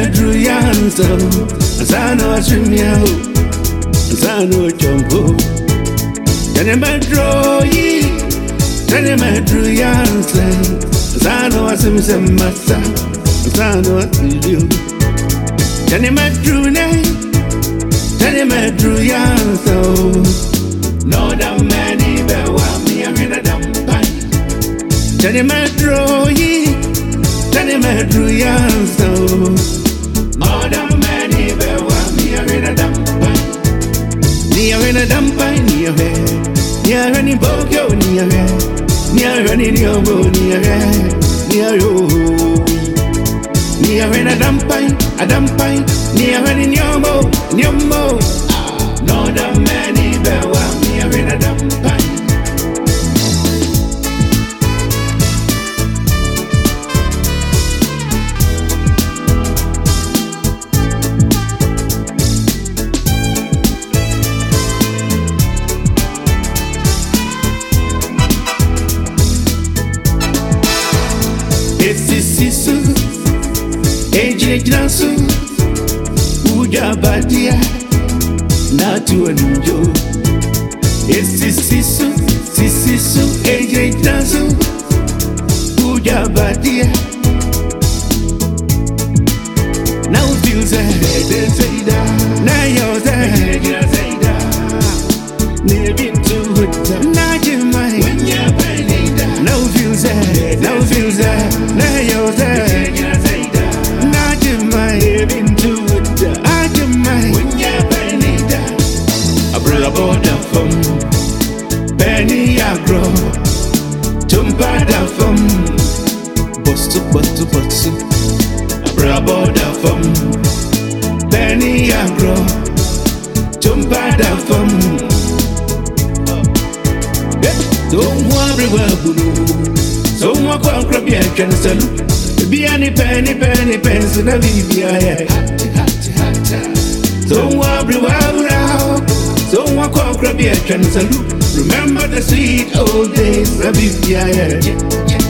medru yanto zano chimiao zano chombo tene medro yi tene medru yanse zano asimsem masa zano asilio. Tene medru ne tene medru yanto no da mani bewa mi amina dampai tene medro yi tene medru yanso Ni ave ni nyobo ni ave Ni ave Ni ave na dampai Adampai Ni ave ni nyobo Nyobo No da many be wa mi ave na dampai egyegyina so wodwa abadeɛ naato anumdwo ɛsisi so sisi so egyinagyina so wodwa abadeɛ na wofil sɛ na ɛyɛ wo sɛ na ebi nto na tam Bostu bostu bostu Abra boda fum Penny agro Tumpada fum Don't worry, well, Bulu. So, what can crab your cancel? Be any penny, penny, pence, and a VBI. Don't worry, well, now. So, what can crab your cancel? Remember the sweet old days of VBI.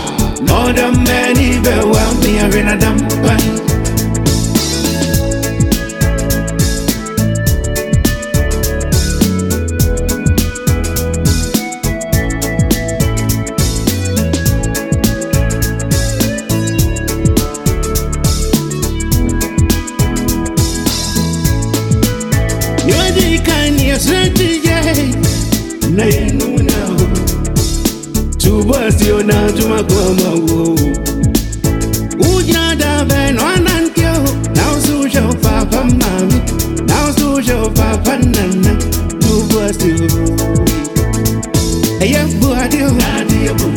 More than many, but well, me a rain a dampen. Nywa di kanye sreti ye Na yenu sio na chuma kwa mwangu Ujina da ve no anan kyo Nao su jo fa pa mami. Nao su jo fa pa nana. Tu bua sio Ya bua dio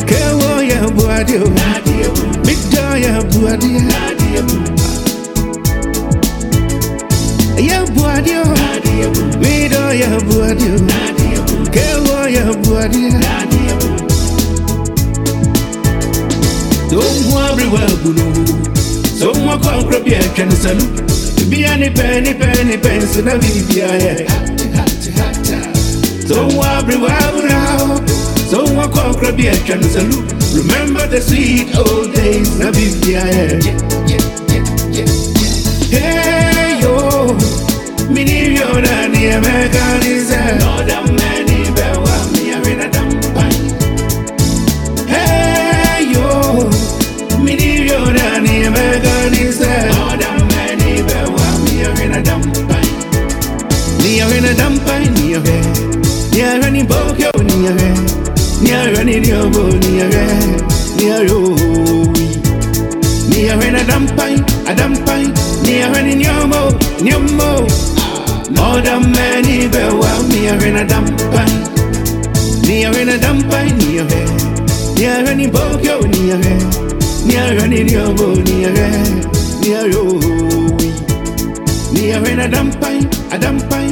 Kewo, ya bua dio Big joy ya bua dio Ya bua dio Mido, ya bua dio Kewo, ya bua dio buadio. Don't worry, well, Bulu. So, what can crab your cancel? Be any penny, penny, pence, and a VBI. So, worry, well, now. So, what can crab your cancel? Remember the sweet old days of VBI. Hey, yo. Mini Yoda, the American is a in a dampai, near Near any bokyo, near Near any yobo, near Near yo. Near in a dampai, a dampai, near any yomo, yomo. More than many, but well, near in a dampai. Near in a dampai, near ni bokyo ni are ni are ni ni obo ni are ni are owi ni are na dampai adampai